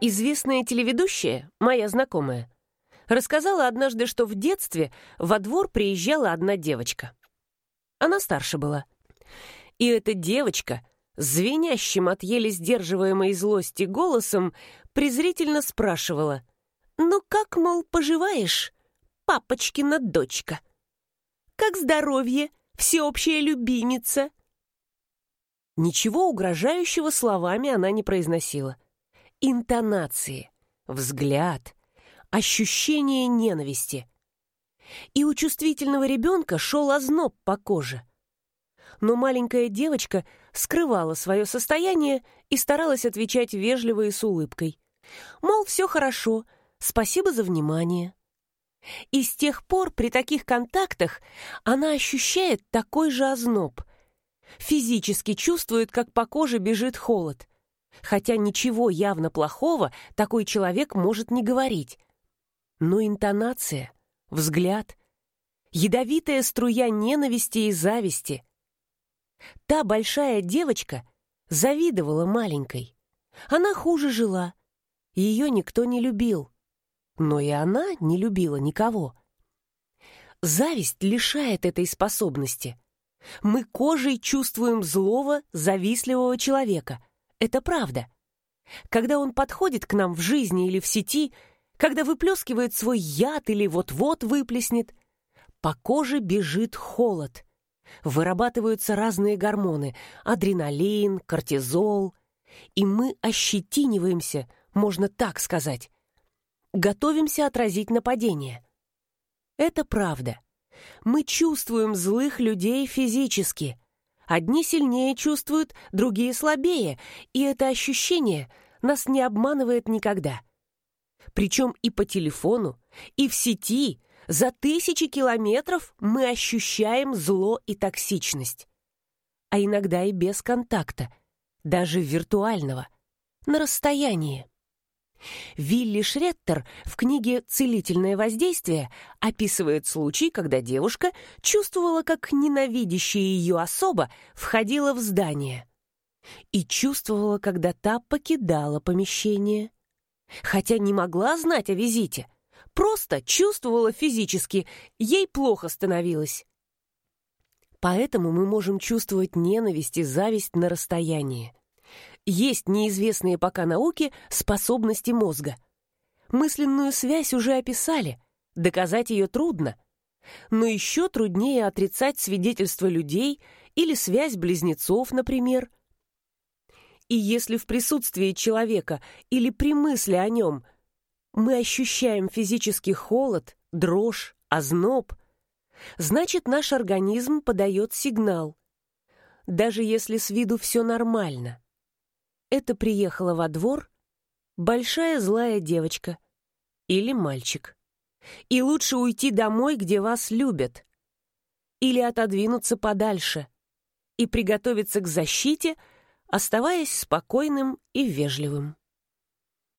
Известная телеведущая, моя знакомая, рассказала однажды, что в детстве во двор приезжала одна девочка. Она старше была. И эта девочка, звенящим от еле сдерживаемой злости голосом, презрительно спрашивала, «Ну как, мол, поживаешь, папочкина дочка? Как здоровье, всеобщая любимица?» Ничего угрожающего словами она не произносила. Интонации, взгляд, ощущение ненависти. И у чувствительного ребенка шел озноб по коже. Но маленькая девочка скрывала свое состояние и старалась отвечать вежливо и с улыбкой. Мол, все хорошо, спасибо за внимание. И с тех пор при таких контактах она ощущает такой же озноб. Физически чувствует, как по коже бежит холод. Хотя ничего явно плохого такой человек может не говорить. Но интонация, взгляд, ядовитая струя ненависти и зависти. Та большая девочка завидовала маленькой. Она хуже жила. Ее никто не любил. Но и она не любила никого. Зависть лишает этой способности. Мы кожей чувствуем злого, завистливого человека. Это правда. Когда он подходит к нам в жизни или в сети, когда выплескивает свой яд или вот-вот выплеснет, по коже бежит холод. Вырабатываются разные гормоны – адреналин, кортизол. И мы ощетиниваемся, можно так сказать. Готовимся отразить нападение. Это правда. Мы чувствуем злых людей физически. Одни сильнее чувствуют, другие слабее, и это ощущение нас не обманывает никогда. Причем и по телефону, и в сети, за тысячи километров мы ощущаем зло и токсичность. А иногда и без контакта, даже виртуального, на расстоянии. Вилли Шреттер в книге «Целительное воздействие» описывает случай, когда девушка чувствовала, как ненавидящая ее особа входила в здание. И чувствовала, когда та покидала помещение. Хотя не могла знать о визите. Просто чувствовала физически, ей плохо становилось. Поэтому мы можем чувствовать ненависть и зависть на расстоянии есть неизвестные пока науке способности мозга. Мысленную связь уже описали, доказать ее трудно. Но еще труднее отрицать свидетельства людей или связь близнецов, например. И если в присутствии человека или при мысли о нем мы ощущаем физический холод, дрожь, озноб, значит наш организм подает сигнал. Даже если с виду все нормально – это приехала во двор большая злая девочка или мальчик. И лучше уйти домой, где вас любят, или отодвинуться подальше и приготовиться к защите, оставаясь спокойным и вежливым.